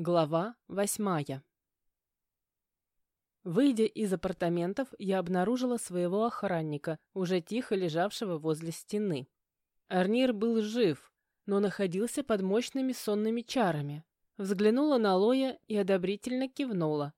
Глава восьмая Выйдя из апартаментов, я обнаружила своего охранника, уже тихо лежавшего возле стены. Арнир был жив, но находился под мощными сонными чарами. Взглянула на Лоя и одобрительно кивнула.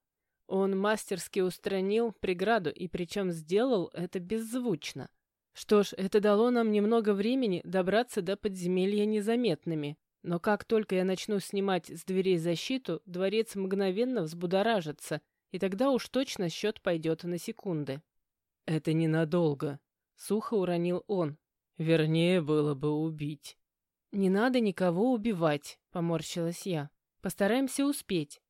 Он мастерски устранил преграду и причем сделал это беззвучно. Что ж, это дало нам немного времени добраться до подземелья незаметными, но как только я начну снимать с дверей защиту, дворец мгновенно взбудоражится, и тогда уж точно счет пойдет на секунды. «Это ненадолго», — сухо уронил он. «Вернее, было бы убить». «Не надо никого убивать», — поморщилась я. «Постараемся успеть».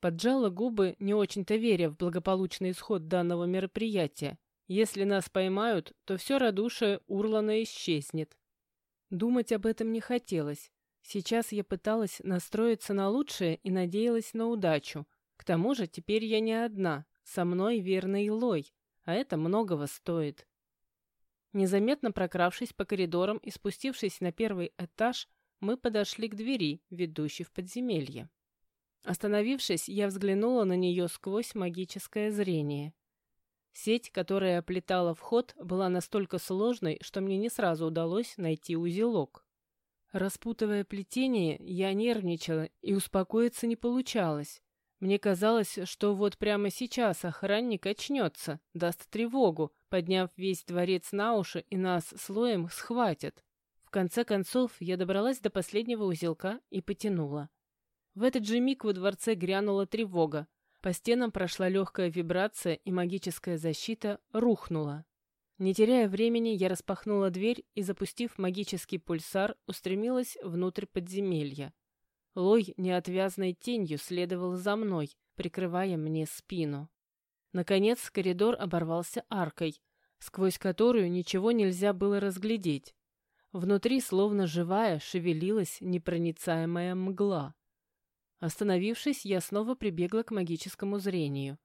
Поджала губы, не очень-то веря в благополучный исход данного мероприятия. Если нас поймают, то все радушие Урлана исчезнет. Думать об этом не хотелось. Сейчас я пыталась настроиться на лучшее и надеялась на удачу. К тому же теперь я не одна, со мной верный Лой, а это многого стоит. Незаметно прокравшись по коридорам и спустившись на первый этаж, мы подошли к двери, ведущей в подземелье. Остановившись, я взглянула на нее сквозь магическое зрение. Сеть, которая оплетала вход, была настолько сложной, что мне не сразу удалось найти узелок. Распутывая плетение, я нервничала, и успокоиться не получалось. Мне казалось, что вот прямо сейчас охранник очнется, даст тревогу, подняв весь дворец на уши, и нас слоем схватят. В конце концов, я добралась до последнего узелка и потянула. В этот же миг во дворце грянула тревога. По стенам прошла легкая вибрация, и магическая защита рухнула. Не теряя времени, я распахнула дверь и, запустив магический пульсар, устремилась внутрь подземелья. Лой неотвязной тенью следовал за мной, прикрывая мне спину. Наконец коридор оборвался аркой, сквозь которую ничего нельзя было разглядеть. Внутри, словно живая, шевелилась непроницаемая мгла. Остановившись, я снова прибегла к магическому зрению.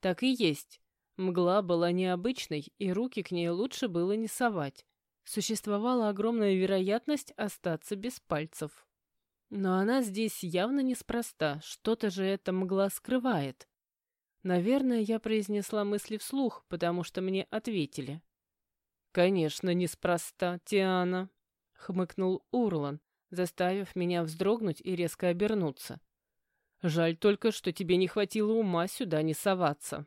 Так и есть. Мгла была необычной, и руки к ней лучше было не совать. Существовала огромная вероятность остаться без пальцев. Но она здесь явно неспроста, что-то же эта мгла скрывает. Наверное, я произнесла мысли вслух, потому что мне ответили. «Конечно, неспроста, Тиана», — хмыкнул Урлан, заставив меня вздрогнуть и резко обернуться. «Жаль только, что тебе не хватило ума сюда не соваться».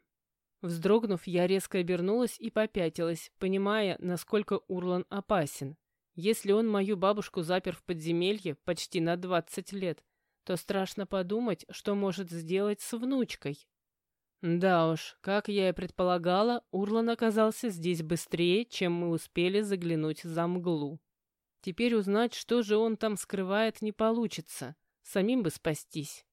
Вздрогнув, я резко обернулась и попятилась, понимая, насколько Урлан опасен. Если он мою бабушку запер в подземелье почти на двадцать лет, то страшно подумать, что может сделать с внучкой. Да уж, как я и предполагала, Урлан оказался здесь быстрее, чем мы успели заглянуть за мглу. Теперь узнать, что же он там скрывает, не получится. Самим бы спастись.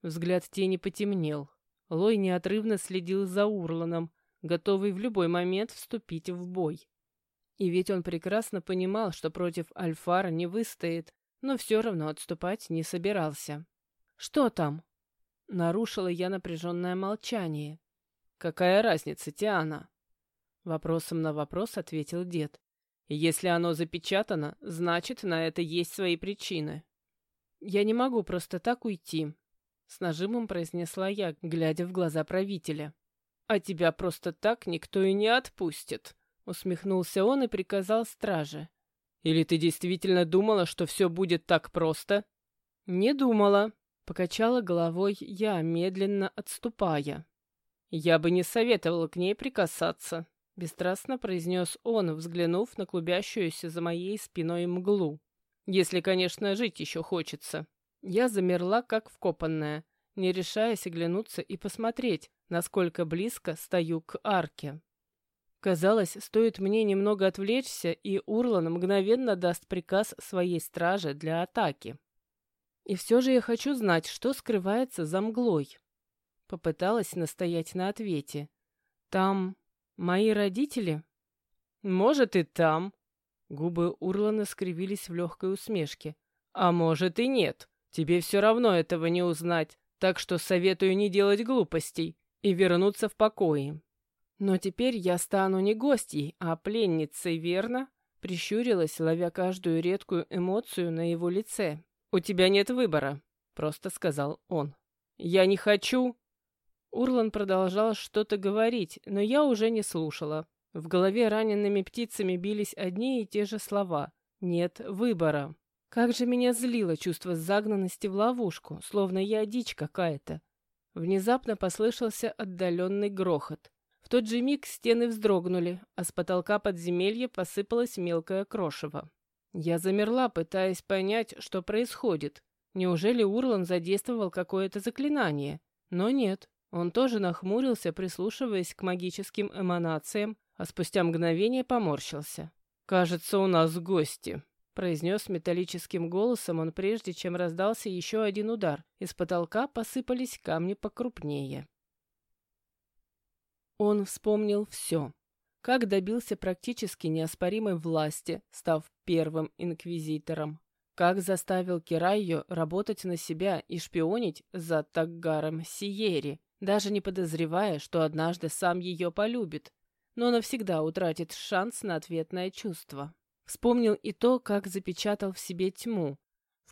Взгляд тени потемнел. Лой неотрывно следил за Урланом, готовый в любой момент вступить в бой. И ведь он прекрасно понимал, что против Альфара не выстоит, но все равно отступать не собирался. «Что там?» Нарушила я напряженное молчание. «Какая разница, Тиана?» Вопросом на вопрос ответил дед. «Если оно запечатано, значит, на это есть свои причины». «Я не могу просто так уйти», с нажимом произнесла я, глядя в глаза правителя. «А тебя просто так никто и не отпустит», — усмехнулся он и приказал страже. «Или ты действительно думала, что все будет так просто?» «Не думала», — покачала головой я, медленно отступая. «Я бы не советовала к ней прикасаться», — бесстрастно произнес он, взглянув на клубящуюся за моей спиной мглу. «Если, конечно, жить еще хочется». Я замерла, как вкопанная, не решаясь оглянуться и посмотреть, насколько близко стою к арке. Казалось, стоит мне немного отвлечься, и Урлан мгновенно даст приказ своей страже для атаки. И все же я хочу знать, что скрывается за мглой. Попыталась настоять на ответе. Там мои родители? Может, и там. Губы Урлана скривились в легкой усмешке. А может, и нет. Тебе все равно этого не узнать, так что советую не делать глупостей и вернуться в покое. Но теперь я стану не гостьей, а пленницей, верно? Прищурилась, ловя каждую редкую эмоцию на его лице. У тебя нет выбора. — просто сказал он. «Я не хочу!» Урлан продолжал что-то говорить, но я уже не слушала. В голове ранеными птицами бились одни и те же слова. «Нет выбора». Как же меня злило чувство загнанности в ловушку, словно я дичь какая-то. Внезапно послышался отдаленный грохот. В тот же миг стены вздрогнули, а с потолка подземелья посыпалось мелкое крошево. Я замерла, пытаясь понять, что происходит. Неужели Урлан задействовал какое-то заклинание? Но нет. Он тоже нахмурился, прислушиваясь к магическим эманациям, а спустя мгновение поморщился. «Кажется, у нас гости», — произнес металлическим голосом он прежде, чем раздался еще один удар. Из потолка посыпались камни покрупнее. Он вспомнил все. Как добился практически неоспоримой власти, став первым инквизитором. Как заставил Кирайо работать на себя и шпионить за Таггаром Сиери, даже не подозревая, что однажды сам ее полюбит, но навсегда утратит шанс на ответное чувство. Вспомнил и то, как запечатал в себе тьму,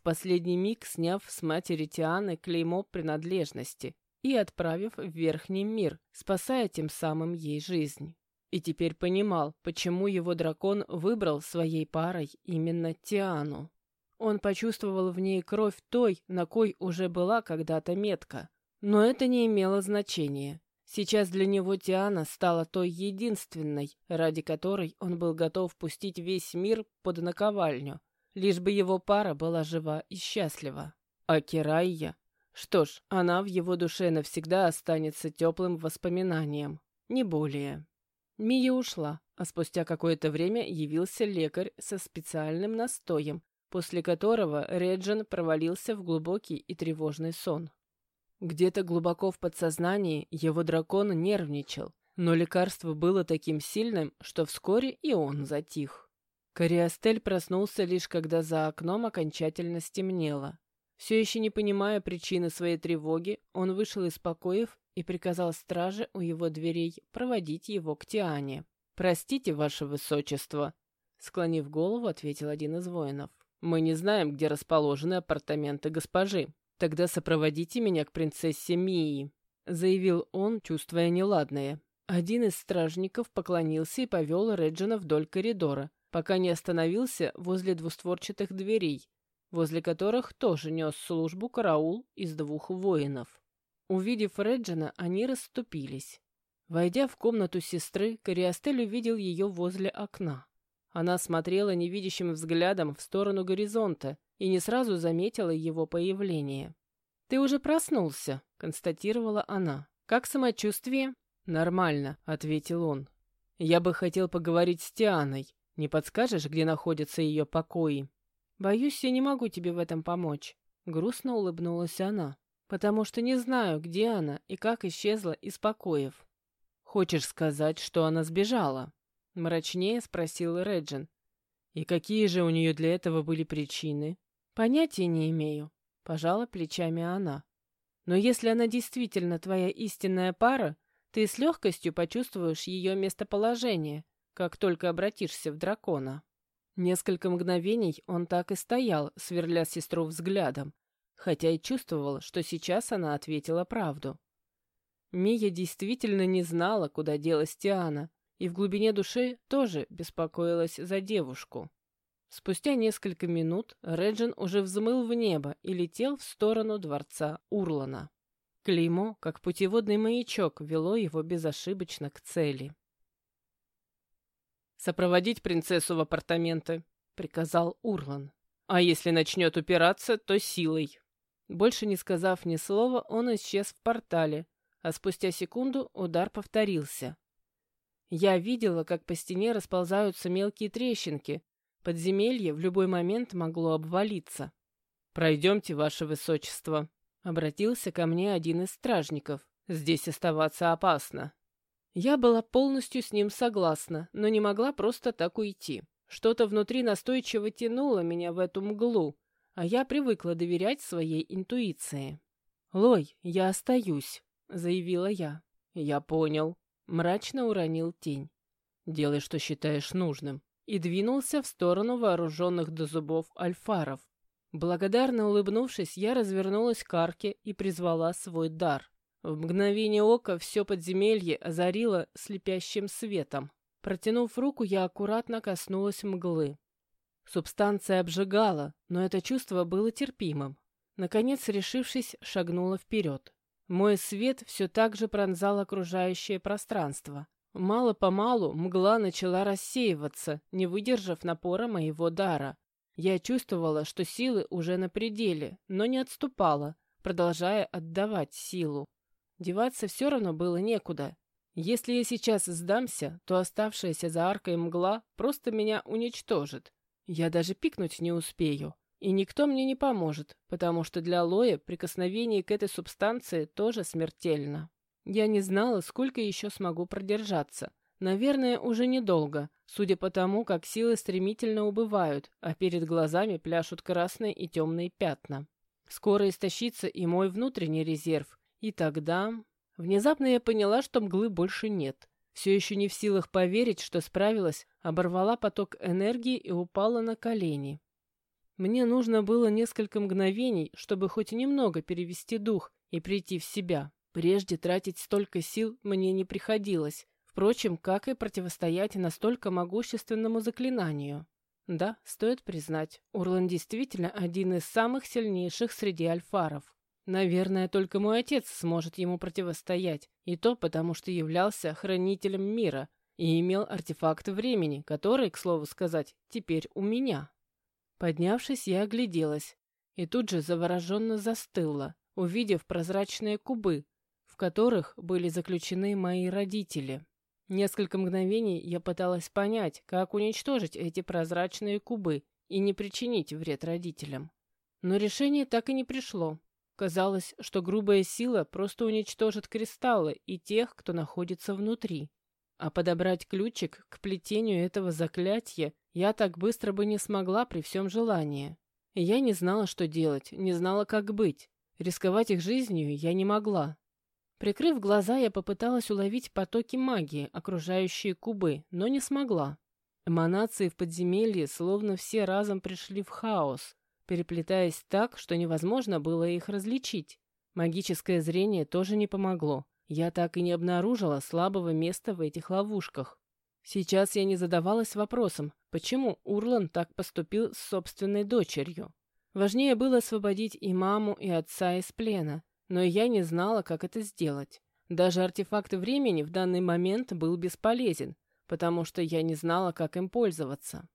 в последний миг сняв с матери Тианы клеймо принадлежности и отправив в Верхний мир, спасая тем самым ей жизнь. И теперь понимал, почему его дракон выбрал своей парой именно Тиану. Он почувствовал в ней кровь той, на кой уже была когда-то метка. Но это не имело значения. Сейчас для него Тиана стала той единственной, ради которой он был готов пустить весь мир под наковальню, лишь бы его пара была жива и счастлива. А Кирайя что ж, она в его душе навсегда останется теплым воспоминанием, не более. Мия ушла, а спустя какое-то время явился лекарь со специальным настоем, после которого Реджин провалился в глубокий и тревожный сон. Где-то глубоко в подсознании его дракон нервничал, но лекарство было таким сильным, что вскоре и он затих. Кориастель проснулся лишь когда за окном окончательно стемнело. Все еще не понимая причины своей тревоги, он вышел из покоев и приказал страже у его дверей проводить его к Тиане. «Простите, ваше высочество», — склонив голову, ответил один из воинов. «Мы не знаем, где расположены апартаменты госпожи. Тогда сопроводите меня к принцессе Мии», — заявил он, чувствуя неладное. Один из стражников поклонился и повел Реджина вдоль коридора, пока не остановился возле двустворчатых дверей, возле которых тоже нес службу караул из двух воинов. Увидев Реджина, они расступились. Войдя в комнату сестры, Кориастель увидел ее возле окна. Она смотрела невидящим взглядом в сторону горизонта и не сразу заметила его появление. «Ты уже проснулся», — констатировала она. «Как самочувствие?» «Нормально», — ответил он. «Я бы хотел поговорить с Тианой. Не подскажешь, где находятся ее покои?» «Боюсь, я не могу тебе в этом помочь», — грустно улыбнулась она, «потому что не знаю, где она и как исчезла из покоев». «Хочешь сказать, что она сбежала?» — мрачнее спросил Реджин. «И какие же у нее для этого были причины?» «Понятия не имею», — пожала плечами она. «Но если она действительно твоя истинная пара, ты с легкостью почувствуешь ее местоположение, как только обратишься в дракона». Несколько мгновений он так и стоял, сверля сестру взглядом, хотя и чувствовал, что сейчас она ответила правду. Мия действительно не знала, куда делась Тиана, и в глубине души тоже беспокоилась за девушку. Спустя несколько минут Реджин уже взмыл в небо и летел в сторону дворца Урлана. Клеймо, как путеводный маячок, вело его безошибочно к цели. «Сопроводить принцессу в апартаменты», — приказал Урлан. «А если начнет упираться, то силой». Больше не сказав ни слова, он исчез в портале, а спустя секунду удар повторился. Я видела, как по стене расползаются мелкие трещинки. Подземелье в любой момент могло обвалиться. «Пройдемте, ваше высочество», — обратился ко мне один из стражников. «Здесь оставаться опасно». Я была полностью с ним согласна, но не могла просто так уйти. Что-то внутри настойчиво тянуло меня в эту мглу, а я привыкла доверять своей интуиции. «Лой, я остаюсь», — заявила я. «Я понял», — мрачно уронил тень. «Делай, что считаешь нужным», и двинулся в сторону вооруженных до зубов альфаров. Благодарно улыбнувшись, я развернулась к арке и призвала свой дар. В мгновение ока все подземелье озарило слепящим светом. Протянув руку, я аккуратно коснулась мглы. Субстанция обжигала, но это чувство было терпимым. Наконец, решившись, шагнула вперед. Мой свет все так же пронзал окружающее пространство. Мало-помалу мгла начала рассеиваться, не выдержав напора моего дара. Я чувствовала, что силы уже на пределе, но не отступала, продолжая отдавать силу. Деваться все равно было некуда. Если я сейчас сдамся, то оставшаяся за аркой мгла просто меня уничтожит. Я даже пикнуть не успею. И никто мне не поможет, потому что для Лоя прикосновение к этой субстанции тоже смертельно. Я не знала, сколько еще смогу продержаться. Наверное, уже недолго, судя по тому, как силы стремительно убывают, а перед глазами пляшут красные и темные пятна. Скоро истощится и мой внутренний резерв, и тогда... Внезапно я поняла, что мглы больше нет. Все еще не в силах поверить, что справилась, оборвала поток энергии и упала на колени. Мне нужно было несколько мгновений, чтобы хоть немного перевести дух и прийти в себя. Прежде тратить столько сил мне не приходилось, впрочем, как и противостоять настолько могущественному заклинанию. Да, стоит признать, Урлан действительно один из самых сильнейших среди альфаров. Наверное, только мой отец сможет ему противостоять, и то потому, что являлся хранителем мира и имел артефакт времени, который, к слову сказать, теперь у меня. Поднявшись, я огляделась и тут же завороженно застыла, увидев прозрачные кубы, которых были заключены мои родители. Несколько мгновений я пыталась понять, как уничтожить эти прозрачные кубы и не причинить вред родителям. Но решение так и не пришло. Казалось, что грубая сила просто уничтожит кристаллы и тех, кто находится внутри. А подобрать ключик к плетению этого заклятия я так быстро бы не смогла при всем желании. я не знала, что делать, не знала, как быть. Рисковать их жизнью я не могла. Прикрыв глаза, я попыталась уловить потоки магии, окружающие кубы, но не смогла. Эманации в подземелье словно все разом пришли в хаос, переплетаясь так, что невозможно было их различить. Магическое зрение тоже не помогло. Я так и не обнаружила слабого места в этих ловушках. Сейчас я не задавалась вопросом, почему Урлан так поступил с собственной дочерью. Важнее было освободить и маму, и отца из плена, но я не знала, как это сделать. Даже артефакт времени в данный момент был бесполезен, потому что я не знала, как им пользоваться.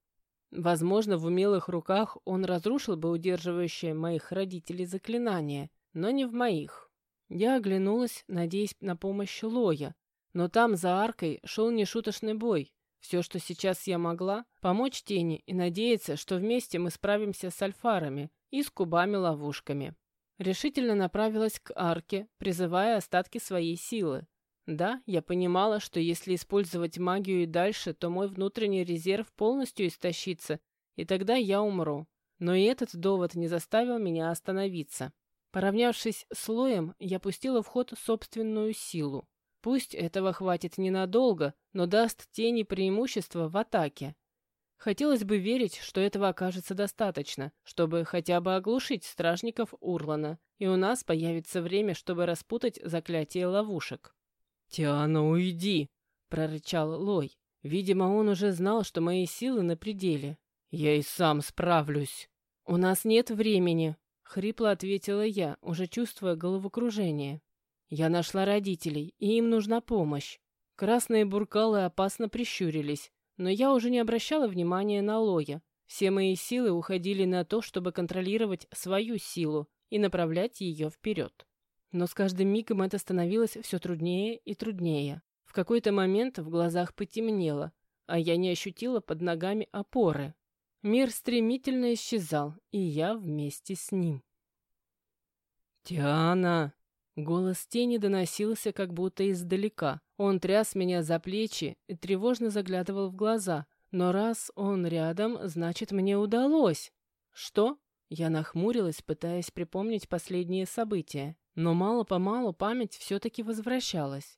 Возможно, в умелых руках он разрушил бы удерживающее моих родителей заклинание, но не в моих. Я оглянулась, надеясь на помощь Лоя, но там за аркой шел нешуточный бой. Все, что сейчас я могла, помочь тени и надеяться, что вместе мы справимся с альфарами и с кубами-ловушками. Решительно направилась к арке, призывая остатки своей силы. Да, я понимала, что если использовать магию и дальше, то мой внутренний резерв полностью истощится, и тогда я умру. Но и этот довод не заставил меня остановиться. Поравнявшись с слоем, я пустила в ход собственную силу. Пусть этого хватит ненадолго, но даст тени преимущество в атаке. Хотелось бы верить, что этого окажется достаточно, чтобы хотя бы оглушить стражников Урлана, и у нас появится время, чтобы распутать заклятие ловушек. «Тиана, уйди!» — прорычал Лой. Видимо, он уже знал, что мои силы на пределе. «Я и сам справлюсь». «У нас нет времени», Хрипло ответила я, уже чувствуя головокружение. Я нашла родителей, и им нужна помощь. Красные буркалы опасно прищурились, но я уже не обращала внимания на Лоя. Все мои силы уходили на то, чтобы контролировать свою силу и направлять ее вперед. Но с каждым мигом это становилось все труднее и труднее. В какой-то момент в глазах потемнело, а я не ощутила под ногами опоры. Мир стремительно исчезал, и я вместе с ним. «Тиана!» Голос тени доносился как будто издалека. Он тряс меня за плечи и тревожно заглядывал в глаза. Но раз он рядом, значит, мне удалось. Что? Я нахмурилась, пытаясь припомнить последние события. Но мало-помалу память все-таки возвращалась.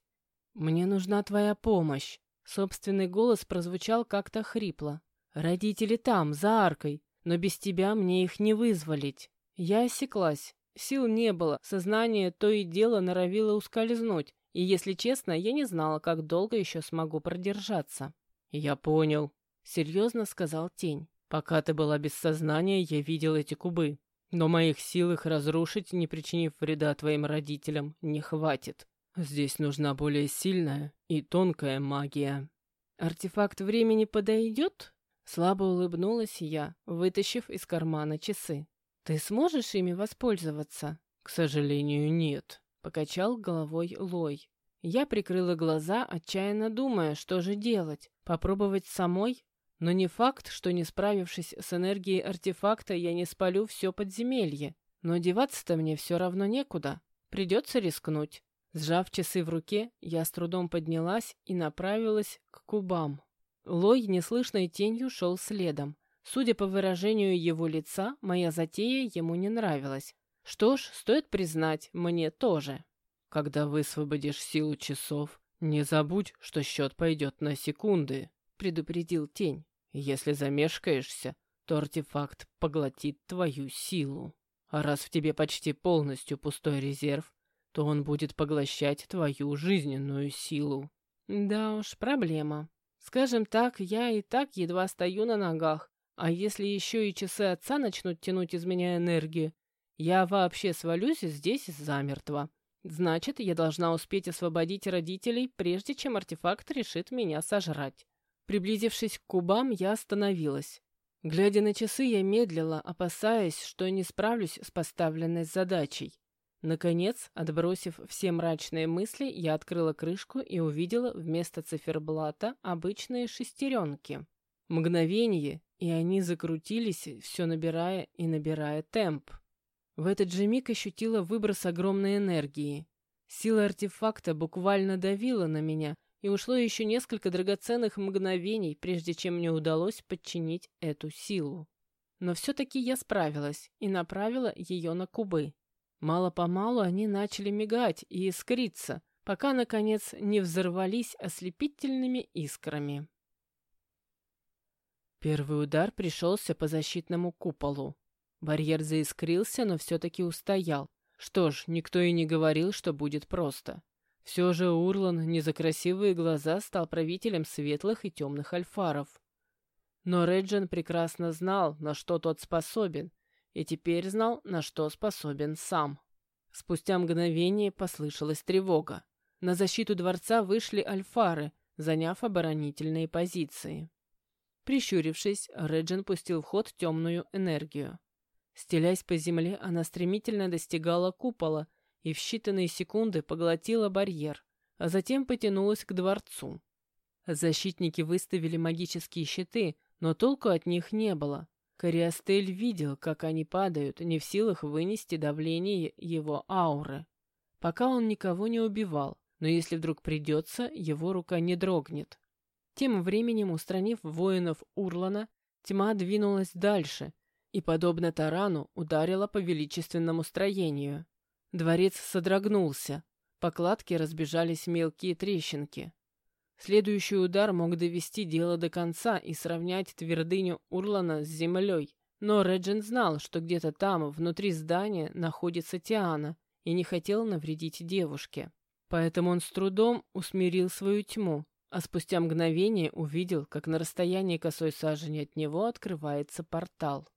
«Мне нужна твоя помощь». Собственный голос прозвучал как-то хрипло. Родители там, за аркой. но без тебя мне их не вызволить. Я осеклась. Сил не было, сознание то и дело норовило ускользнуть, и, если честно, я не знала, как долго еще смогу продержаться. «Я понял», — серьезно сказал Тень. «Пока ты была без сознания, я видел эти кубы. Но моих сил их разрушить, не причинив вреда твоим родителям, не хватит. Здесь нужна более сильная и тонкая магия». «Артефакт времени подойдет?» Слабо улыбнулась я, вытащив из кармана часы. «Ты сможешь ими воспользоваться?» «К сожалению, нет», — покачал головой Лой. Я прикрыла глаза, отчаянно думая, что же делать. Попробовать самой? Но не факт, что не справившись с энергией артефакта, я не спалю все подземелье. Но деваться-то мне все равно некуда. Придется рискнуть. Сжав часы в руке, я с трудом поднялась и направилась к кубам. Лой неслышной тенью шел следом. Судя по выражению его лица, моя затея ему не нравилась. Что ж, стоит признать, мне тоже. Когда высвободишь силу часов, не забудь, что счет пойдет на секунды, предупредил тень. Если замешкаешься, то артефакт поглотит твою силу. А раз в тебе почти полностью пустой резерв, то он будет поглощать твою жизненную силу. Да уж, проблема. Скажем так, я и так едва стою на ногах, а если еще и часы отца начнут тянуть из меня энергию, я вообще свалюсь здесь замертво. Значит, я должна успеть освободить родителей, прежде чем артефакт решит меня сожрать. Приблизившись к кубам, я остановилась. Глядя на часы, я медлила, опасаясь, что не справлюсь с поставленной задачей. Наконец, отбросив все мрачные мысли, я открыла крышку и увидела вместо циферблата обычные шестеренки. Мгновение, и они закрутились, все набирая и набирая темп. В этот же миг ощутила выброс огромной энергии. Сила артефакта буквально давила на меня, и ушло еще несколько драгоценных мгновений, прежде чем мне удалось подчинить эту силу. Но все-таки я справилась и направила ее на кубы. Мало-помалу они начали мигать и искриться, пока, наконец, не взорвались ослепительными искрами. Первый удар пришелся по защитному куполу. Барьер заискрился, но все-таки устоял. Что ж, никто и не говорил, что будет просто. Все же Урлан не за красивые глаза стал правителем светлых и темных альфаров. Но Реджин прекрасно знал, на что тот способен, и теперь знал, на что способен сам. Спустя мгновение послышалась тревога. На защиту дворца вышли альфары, заняв оборонительные позиции. Прищурившись, Реджин пустил в ход темную энергию. Стелясь по земле, она стремительно достигала купола и в считанные секунды поглотила барьер, а затем потянулась к дворцу. Защитники выставили магические щиты, но толку от них не было. Кориастель видел, как они падают, не в силах вынести давление его ауры. Пока он никого не убивал, но если вдруг придется, его рука не дрогнет. Тем временем, устранив воинов Урлана, тьма двинулась дальше и, подобно тарану, ударила по величественному строению. Дворец содрогнулся, по кладке разбежались мелкие трещинки. Следующий удар мог довести дело до конца и сравнять твердыню Урлана с землей. Но Реджин знал, что где-то там, внутри здания, находится Тиана, и не хотел навредить девушке. Поэтому он с трудом усмирил свою тьму, а спустя мгновение увидел, как на расстоянии косой сажени от него открывается портал.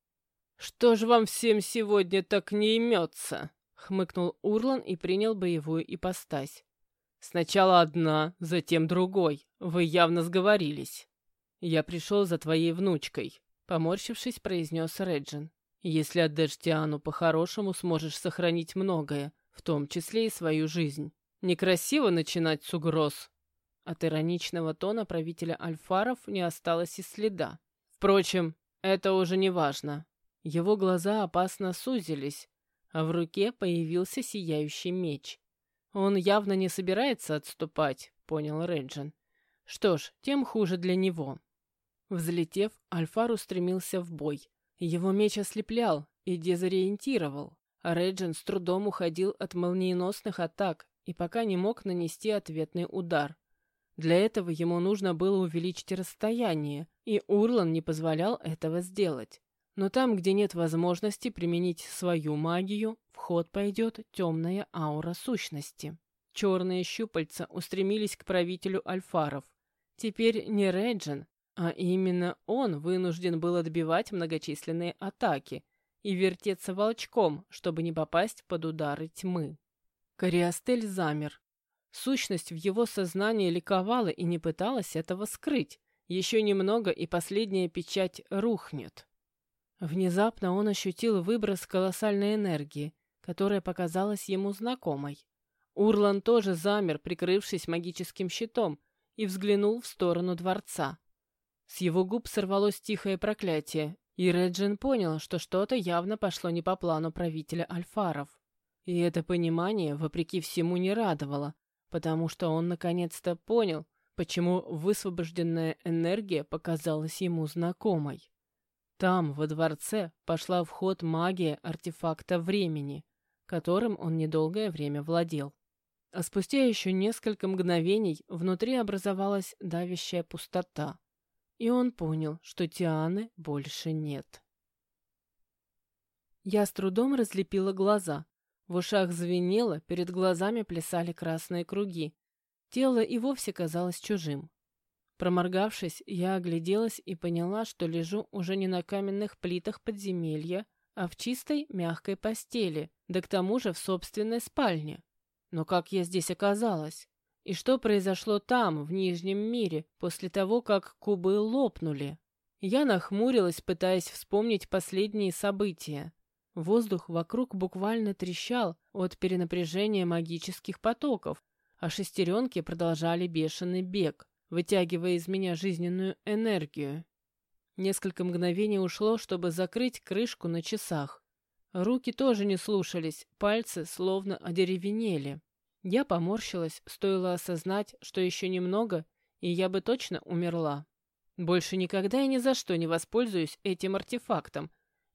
«Что ж вам всем сегодня так не имется?» — хмыкнул Урлан и принял боевую ипостась. Сначала одна, затем другой. Вы явно сговорились. Я пришел за твоей внучкой, поморщившись, произнес Реджин. Если отдашь Тиану по-хорошему, сможешь сохранить многое, в том числе и свою жизнь. Некрасиво начинать с угроз. От ироничного тона правителя Альфаров не осталось и следа. Впрочем, это уже не важно. Его глаза опасно сузились, а в руке появился сияющий меч. «Он явно не собирается отступать», — понял Реджин. «Что ж, тем хуже для него». Взлетев, Альфар устремился в бой. Его меч ослеплял и дезориентировал, а Реджин с трудом уходил от молниеносных атак и пока не мог нанести ответный удар. Для этого ему нужно было увеличить расстояние, и Урлан не позволял этого сделать. Но там, где нет возможности применить свою магию, в ход пойдет темная аура сущности. Черные щупальца устремились к правителю Альфаров. Теперь не Реджин, а именно он вынужден был отбивать многочисленные атаки и вертеться волчком, чтобы не попасть под удары тьмы. Кориастель замер. Сущность в его сознании ликовала и не пыталась этого скрыть. Еще немного, и последняя печать рухнет. Внезапно он ощутил выброс колоссальной энергии, которая показалась ему знакомой. Урлан тоже замер, прикрывшись магическим щитом, и взглянул в сторону дворца. С его губ сорвалось тихое проклятие, и Реджин понял, что что-то явно пошло не по плану правителя Альфаров. И это понимание, вопреки всему, не радовало, потому что он наконец-то понял, почему высвобожденная энергия показалась ему знакомой. Там, во дворце, пошла в ход магия артефакта времени, которым он недолгое время владел. А спустя еще несколько мгновений внутри образовалась давящая пустота, и он понял, что Тианы больше нет. Я с трудом разлепила глаза. В ушах звенело, перед глазами плясали красные круги. Тело и вовсе казалось чужим. Проморгавшись, я огляделась и поняла, что лежу уже не на каменных плитах подземелья, а в чистой мягкой постели, да к тому же в собственной спальне. Но как я здесь оказалась? И что произошло там, в Нижнем мире, после того, как кубы лопнули? Я нахмурилась, пытаясь вспомнить последние события. Воздух вокруг буквально трещал от перенапряжения магических потоков, а шестеренки продолжали бешеный бег, вытягивая из меня жизненную энергию. Несколько мгновений ушло, чтобы закрыть крышку на часах. Руки тоже не слушались, пальцы словно одеревенели. Я поморщилась, стоило осознать, что еще немного, и я бы точно умерла. Больше никогда и ни за что не воспользуюсь этим артефактом.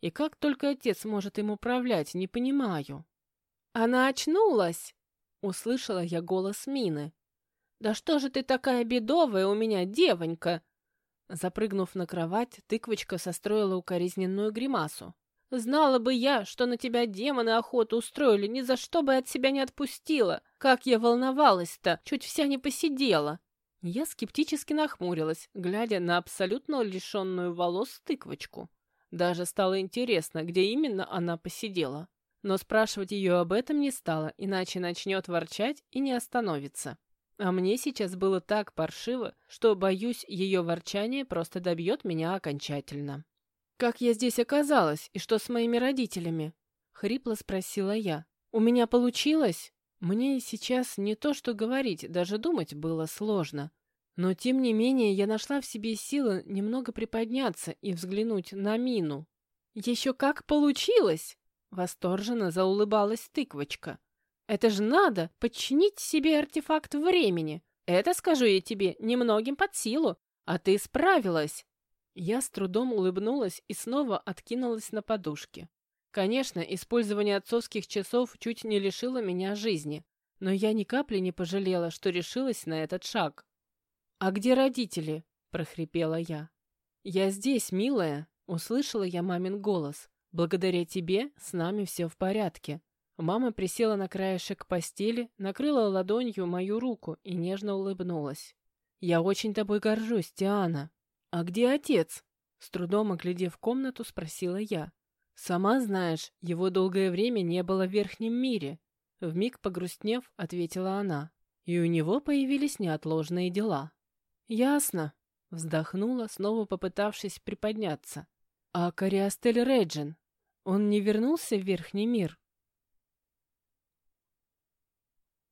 И как только отец может им управлять, не понимаю. «Она очнулась!» — услышала я голос Мины. «Да что же ты такая бедовая у меня, девонька?» Запрыгнув на кровать, тыквочка состроила укоризненную гримасу. Знала бы я, что на тебя демоны охоту устроили, ни за что бы от себя не отпустила. Как я волновалась-то, чуть вся не посидела. Я скептически нахмурилась, глядя на абсолютно лишенную волос тыквочку. Даже стало интересно, где именно она посидела. Но спрашивать ее об этом не стала, иначе начнет ворчать и не остановится. А мне сейчас было так паршиво, что, боюсь, ее ворчание просто добьет меня окончательно. «Как я здесь оказалась и что с моими родителями?» — хрипло спросила я. «У меня получилось?» Мне сейчас не то что говорить, даже думать было сложно. Но, тем не менее, я нашла в себе силы немного приподняться и взглянуть на Мину. «Еще как получилось!» — восторженно заулыбалась тыквочка. «Это же надо подчинить себе артефакт времени. Это, скажу я тебе, немногим под силу, а ты справилась. Я с трудом улыбнулась и снова откинулась на подушке. Конечно, использование отцовских часов чуть не лишило меня жизни, но я ни капли не пожалела, что решилась на этот шаг. «А где родители?» – прохрипела я. «Я здесь, милая», – услышала я мамин голос. «Благодаря тебе с нами все в порядке». Мама присела на краешек постели, накрыла ладонью мою руку и нежно улыбнулась. «Я очень тобой горжусь, Тиана», «А где отец?» С трудом оглядев комнату, спросила я. «Сама знаешь, его долгое время не было в верхнем мире», вмиг погрустнев, ответила она. «И у него появились неотложные дела». «Ясно», вздохнула, снова попытавшись приподняться. «А Кориастель Реджин? Он не вернулся в верхний мир?»